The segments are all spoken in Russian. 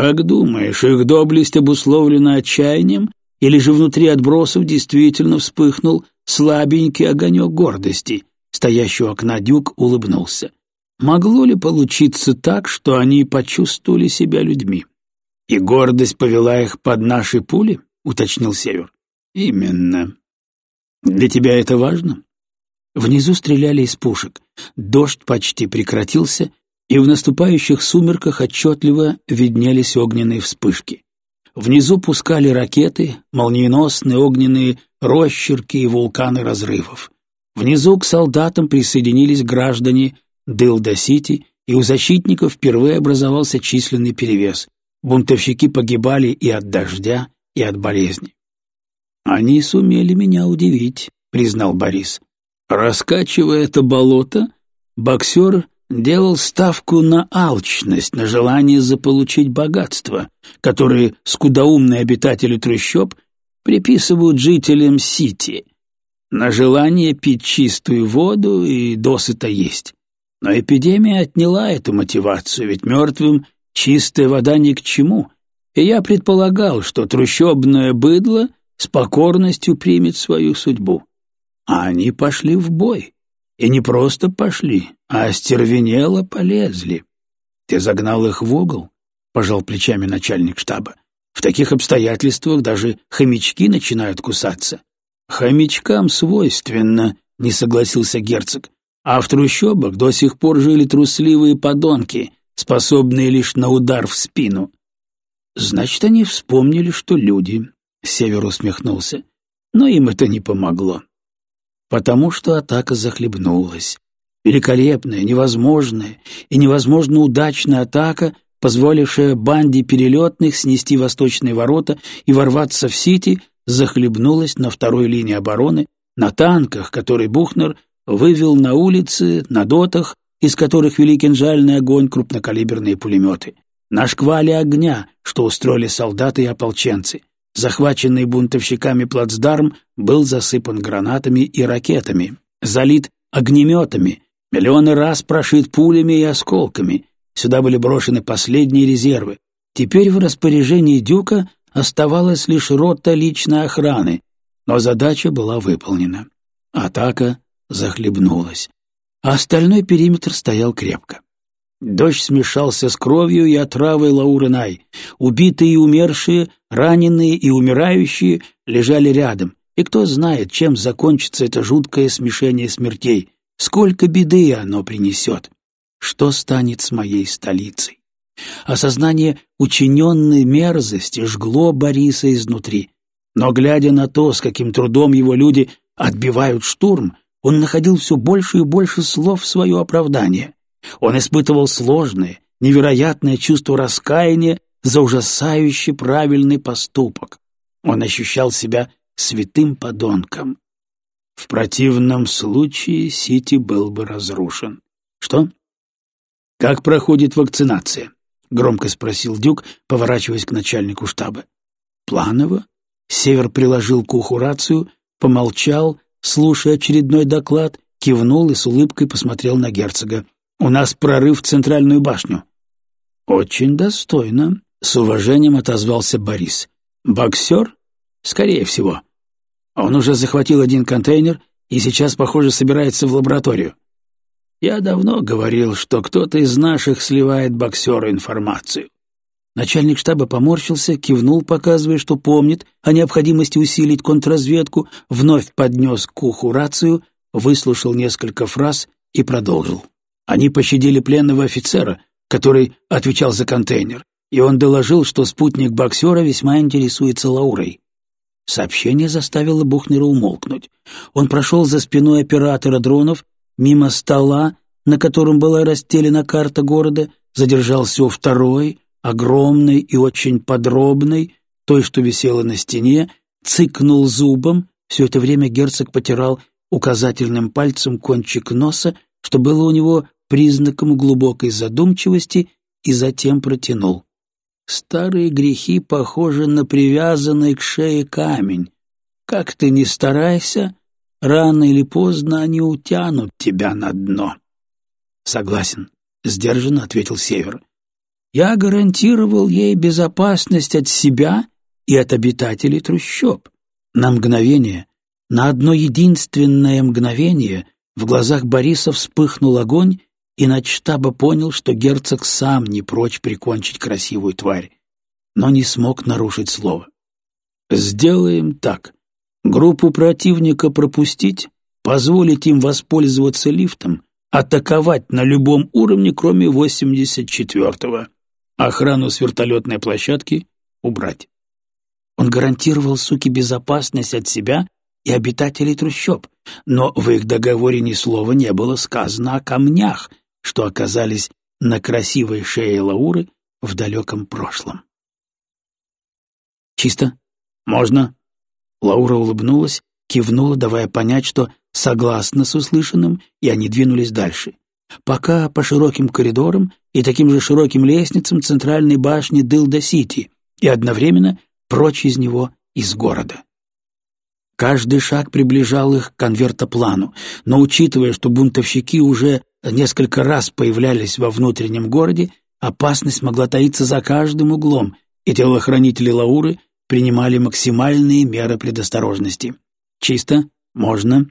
«Как думаешь, их доблесть обусловлена отчаянием, или же внутри отбросов действительно вспыхнул слабенький огонек гордости?» Стоящий у окна дюк улыбнулся. «Могло ли получиться так, что они почувствовали себя людьми?» «И гордость повела их под наши пули?» — уточнил Север. «Именно. Для тебя это важно?» Внизу стреляли из пушек. Дождь почти прекратился, и в наступающих сумерках отчетливо виднелись огненные вспышки. Внизу пускали ракеты, молниеносные огненные росчерки и вулканы разрывов. Внизу к солдатам присоединились граждане Дылда-Сити, и у защитников впервые образовался численный перевес. Бунтовщики погибали и от дождя, и от болезни. «Они сумели меня удивить», — признал Борис. Раскачивая это болото, боксер делал ставку на алчность, на желание заполучить богатство, которые скудоумные обитатели трущоб приписывают жителям Сити, на желание пить чистую воду и досыта есть. Но эпидемия отняла эту мотивацию, ведь мертвым чистая вода ни к чему, и я предполагал, что трущобное быдло с покорностью примет свою судьбу. А они пошли в бой. И не просто пошли, а остервенело полезли. Ты загнал их в угол, — пожал плечами начальник штаба. В таких обстоятельствах даже хомячки начинают кусаться. Хомячкам свойственно, — не согласился герцог. А в трущобах до сих пор жили трусливые подонки, способные лишь на удар в спину. Значит, они вспомнили, что люди, — Север усмехнулся. Но им это не помогло потому что атака захлебнулась. Великолепная, невозможная и невозможно удачная атака, позволившая банде перелетных снести восточные ворота и ворваться в Сити, захлебнулась на второй линии обороны, на танках, которые Бухнер вывел на улицы, на дотах, из которых вели кинжальный огонь крупнокалиберные пулеметы, на шквале огня, что устроили солдаты и ополченцы, Захваченный бунтовщиками плацдарм был засыпан гранатами и ракетами, залит огнеметами, миллионы раз прошит пулями и осколками. Сюда были брошены последние резервы. Теперь в распоряжении Дюка оставалась лишь рота личной охраны, но задача была выполнена. Атака захлебнулась. А остальной периметр стоял крепко. Дождь смешался с кровью и отравой Лауры Убитые и умершие, раненые и умирающие лежали рядом. И кто знает, чем закончится это жуткое смешение смертей, сколько беды оно принесет. Что станет с моей столицей? Осознание учиненной мерзости жгло Бориса изнутри. Но, глядя на то, с каким трудом его люди отбивают штурм, он находил все больше и больше слов в свое оправдание. Он испытывал сложное, невероятное чувство раскаяния за ужасающе правильный поступок. Он ощущал себя святым подонком. В противном случае Сити был бы разрушен. Что? Как проходит вакцинация? громко спросил Дюк, поворачиваясь к начальнику штаба. Планово? Север приложил к уху рацию, помолчал, слушая очередной доклад, кивнул и с улыбкой посмотрел на герцога. У нас прорыв в центральную башню». «Очень достойно», — с уважением отозвался Борис. «Боксер? Скорее всего. Он уже захватил один контейнер и сейчас, похоже, собирается в лабораторию. Я давно говорил, что кто-то из наших сливает боксеру информацию». Начальник штаба поморщился, кивнул, показывая, что помнит о необходимости усилить контрразведку, вновь поднес к уху рацию, выслушал несколько фраз и продолжил. Они пощадили пленного офицера, который отвечал за контейнер, и он доложил, что спутник боксера весьма интересуется Лаурой. Сообщение заставило Бухнера умолкнуть. Он прошел за спиной оператора дронов, мимо стола, на котором была расстелена карта города, задержался у второй, огромной и очень подробной, той, что висела на стене, цыкнул зубом, все это время герцог потирал указательным пальцем кончик носа, что было у него признаком глубокой задумчивости и затем протянул. «Старые грехи похожи на привязанный к шее камень. Как ты ни старайся, рано или поздно они утянут тебя на дно». «Согласен», — сдержанно ответил Север. я гарантировал ей безопасность от себя и от обитателей трущоб. На мгновение, на одно единственное мгновение в глазах Бориса вспыхнул огонь, и начштаба понял, что герцог сам не прочь прикончить красивую тварь, но не смог нарушить слово. «Сделаем так. Группу противника пропустить, позволить им воспользоваться лифтом, атаковать на любом уровне, кроме 84-го. Охрану с вертолетной площадки убрать». Он гарантировал суке безопасность от себя и обитателей трущоб, но в их договоре ни слова не было сказано о камнях, что оказались на красивой шее Лауры в далеком прошлом. «Чисто? Можно?» Лаура улыбнулась, кивнула, давая понять, что согласна с услышанным, и они двинулись дальше. Пока по широким коридорам и таким же широким лестницам центральной башни Дылда-Сити и одновременно прочь из него, из города. Каждый шаг приближал их к конвертоплану, но учитывая, что бунтовщики уже несколько раз появлялись во внутреннем городе, опасность могла таиться за каждым углом, и телохранители Лауры принимали максимальные меры предосторожности. Чисто, можно.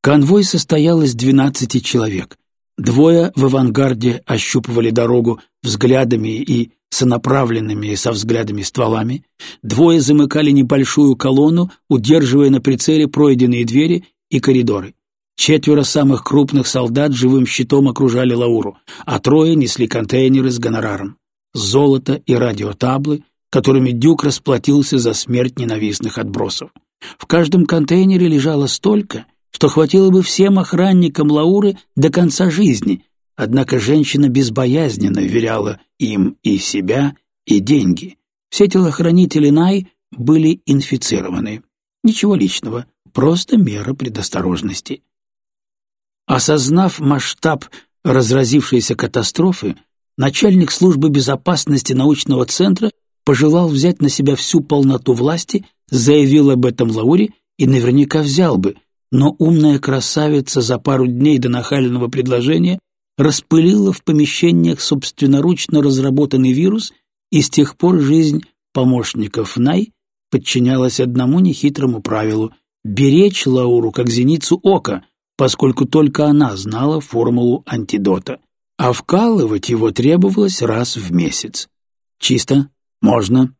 Конвой состоял из двенадцати человек. Двое в авангарде ощупывали дорогу взглядами и сонаправленными со взглядами стволами, двое замыкали небольшую колонну, удерживая на прицеле пройденные двери и коридоры. Четверо самых крупных солдат живым щитом окружали Лауру, а трое несли контейнеры с гонораром. Золото и радиотаблы, которыми Дюк расплатился за смерть ненавистных отбросов. В каждом контейнере лежало столько, что хватило бы всем охранникам Лауры до конца жизни, однако женщина безбоязненно веряла им и себя, и деньги. Все телохранители Най были инфицированы. Ничего личного, просто мера предосторожности. Осознав масштаб разразившейся катастрофы, начальник службы безопасности научного центра пожелал взять на себя всю полноту власти, заявил об этом Лауре и наверняка взял бы, но умная красавица за пару дней до нахального предложения распылила в помещениях собственноручно разработанный вирус, и с тех пор жизнь помощников Най подчинялась одному нехитрому правилу — беречь Лауру как зеницу ока, поскольку только она знала формулу антидота, а вкалывать его требовалось раз в месяц. Чисто? Можно.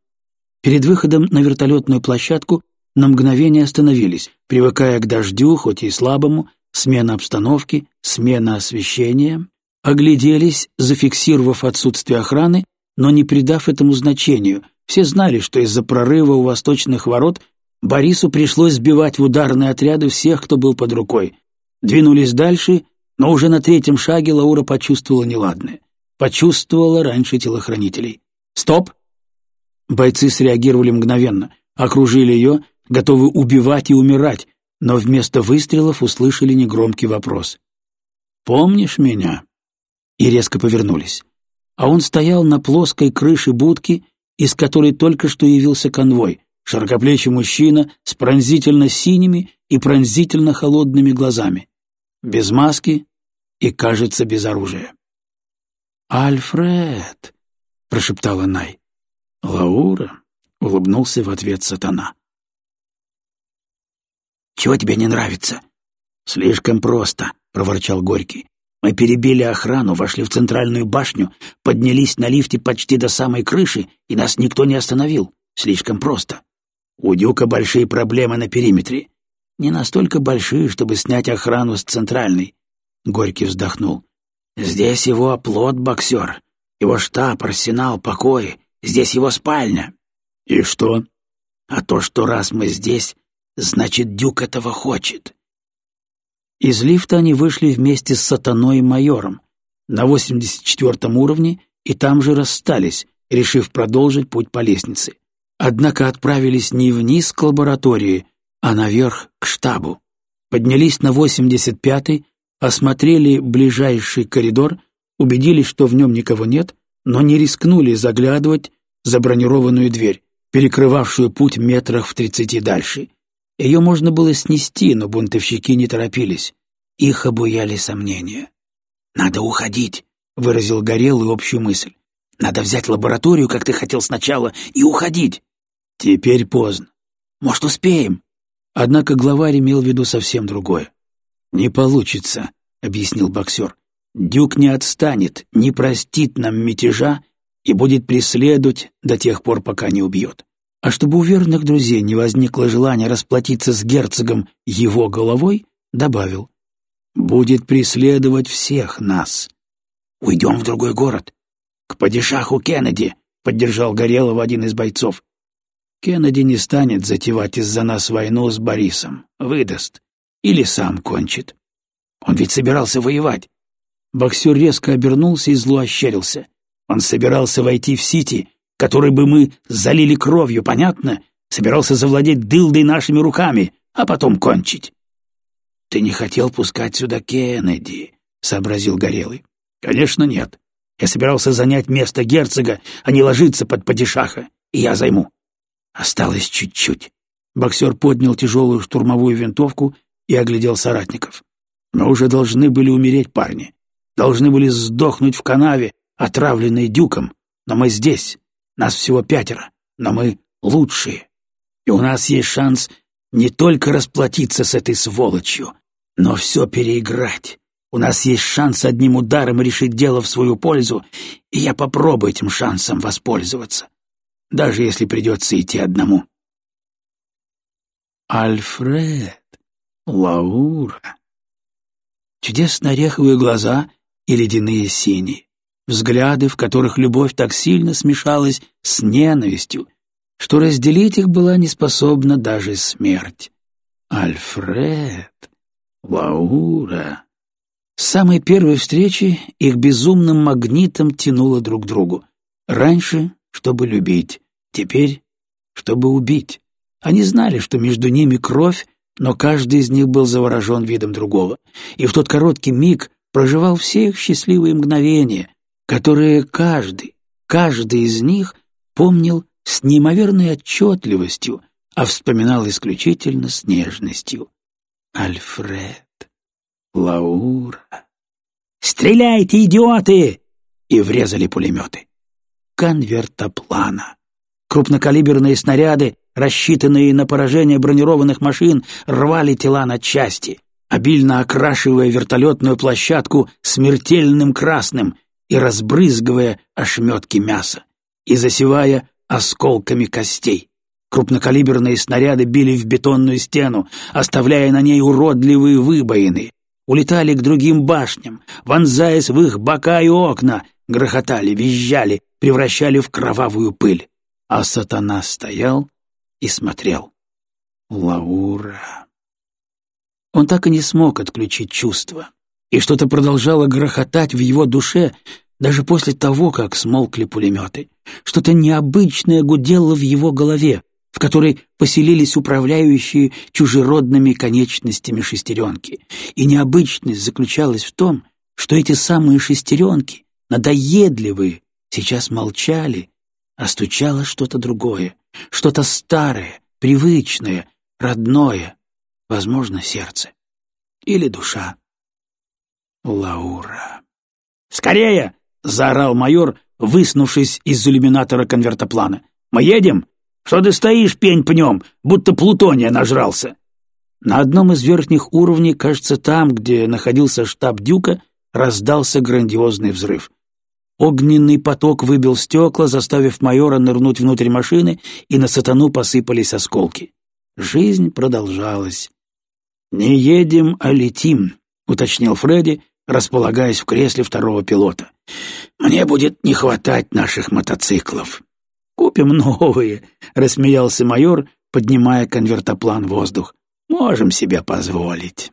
Перед выходом на вертолетную площадку на мгновение остановились, привыкая к дождю, хоть и слабому, смена обстановки, смена освещения, огляделись, зафиксировав отсутствие охраны, но не придав этому значению. Все знали, что из-за прорыва у восточных ворот Борису пришлось сбивать в ударные отряды всех, кто был под рукой, Двинулись дальше, но уже на третьем шаге Лаура почувствовала неладное. Почувствовала раньше телохранителей. «Стоп!» Бойцы среагировали мгновенно, окружили ее, готовы убивать и умирать, но вместо выстрелов услышали негромкий вопрос. «Помнишь меня?» И резко повернулись. А он стоял на плоской крыше будки, из которой только что явился конвой, широкоплечий мужчина с пронзительно синими и пронзительно холодными глазами без маски и, кажется, без оружия. «Альфред!» — прошептала Най. «Лаура!» — улыбнулся в ответ сатана. «Чего тебе не нравится?» «Слишком просто», — проворчал Горький. «Мы перебили охрану, вошли в центральную башню, поднялись на лифте почти до самой крыши, и нас никто не остановил. Слишком просто. У Дюка большие проблемы на периметре не настолько большие, чтобы снять охрану с центральной. Горький вздохнул. Здесь его оплот, боксер. Его штаб, арсенал, покои. Здесь его спальня. И что? А то, что раз мы здесь, значит, Дюк этого хочет. Из лифта они вышли вместе с сатаной и майором на 84 уровне и там же расстались, решив продолжить путь по лестнице. Однако отправились не вниз к лаборатории, а наверх к штабу. Поднялись на 85-й, осмотрели ближайший коридор, убедились, что в нем никого нет, но не рискнули заглядывать за бронированную дверь, перекрывавшую путь метрах в тридцати дальше. Ее можно было снести, но бунтовщики не торопились. Их обуяли сомнения. «Надо уходить», — выразил Горелый общую мысль. Надо взять лабораторию, как ты хотел сначала, и уходить. Теперь поздно. Может, успеем? Однако главарь имел в виду совсем другое. «Не получится», — объяснил боксер. «Дюк не отстанет, не простит нам мятежа и будет преследовать до тех пор, пока не убьет. А чтобы у верных друзей не возникло желания расплатиться с герцогом его головой, добавил, «Будет преследовать всех нас. Уйдем в другой город. К падишаху Кеннеди», — поддержал Горелого один из бойцов. «Кеннеди не станет затевать из-за нас войну с Борисом. Выдаст. Или сам кончит. Он ведь собирался воевать». Боксер резко обернулся и зло ощерился. Он собирался войти в Сити, который бы мы залили кровью, понятно? Собирался завладеть дылдой нашими руками, а потом кончить. — Ты не хотел пускать сюда Кеннеди, — сообразил Горелый. — Конечно, нет. Я собирался занять место герцога, а не ложиться под падишаха, и я займу. Осталось чуть-чуть. Боксер поднял тяжелую штурмовую винтовку и оглядел соратников. Мы уже должны были умереть, парни. Должны были сдохнуть в канаве, отравленные дюком. Но мы здесь, нас всего пятеро, но мы лучшие. И у нас есть шанс не только расплатиться с этой сволочью, но все переиграть. У нас есть шанс одним ударом решить дело в свою пользу, и я попробую этим шансом воспользоваться, даже если придется идти одному. Альфред, Лаура. Чудесно ореховые глаза и ледяные синие взгляды, в которых любовь так сильно смешалась с ненавистью, что разделить их была неспособна даже смерть. Альфред, Лаура. С самой первой встречи их безумным магнитом тянуло друг к другу. Раньше, чтобы любить, теперь, чтобы убить. Они знали, что между ними кровь, но каждый из них был заворожен видом другого, и в тот короткий миг проживал все их счастливые мгновения, которые каждый, каждый из них помнил с неимоверной отчетливостью, а вспоминал исключительно с нежностью. Альфред, Лаура. «Стреляйте, идиоты!» И врезали пулеметы. Конвертоплана. Крупнокалиберные снаряды, рассчитанные на поражение бронированных машин, рвали тела на части, обильно окрашивая вертолетную площадку смертельным красным — и разбрызгивая ошметки мяса, и засевая осколками костей. Крупнокалиберные снаряды били в бетонную стену, оставляя на ней уродливые выбоины. Улетали к другим башням, вонзаясь в их бока и окна, грохотали, визжали, превращали в кровавую пыль. А сатана стоял и смотрел. Лаура. Он так и не смог отключить чувства и что-то продолжало грохотать в его душе даже после того, как смолкли пулеметы. Что-то необычное гудело в его голове, в которой поселились управляющие чужеродными конечностями шестеренки. И необычность заключалась в том, что эти самые шестеренки, надоедливые, сейчас молчали, а стучало что-то другое, что-то старое, привычное, родное, возможно, сердце или душа. Лаура. «Скорее!» — заорал майор, выснувшись из иллюминатора конвертоплана. «Мы едем? Что ты стоишь пень пнем, будто плутония нажрался?» На одном из верхних уровней, кажется, там, где находился штаб Дюка, раздался грандиозный взрыв. Огненный поток выбил стекла, заставив майора нырнуть внутрь машины, и на сатану посыпались осколки. Жизнь продолжалась. «Не едем, а летим», — уточнил Фредди, располагаясь в кресле второго пилота. «Мне будет не хватать наших мотоциклов». «Купим новые», — рассмеялся майор, поднимая конвертоплан в воздух. «Можем себе позволить».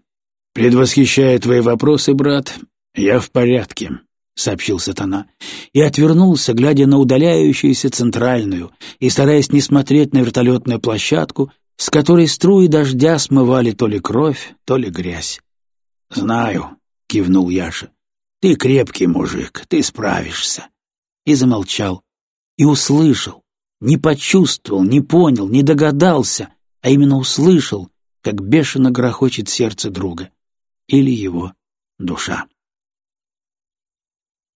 «Предвосхищая твои вопросы, брат, я в порядке», — сообщил сатана, и отвернулся, глядя на удаляющуюся центральную и стараясь не смотреть на вертолетную площадку, с которой струи дождя смывали то ли кровь, то ли грязь. «Знаю, — кивнул Яша. «Ты крепкий мужик, ты справишься». И замолчал. И услышал. Не почувствовал, не понял, не догадался, а именно услышал, как бешено грохочет сердце друга. Или его душа.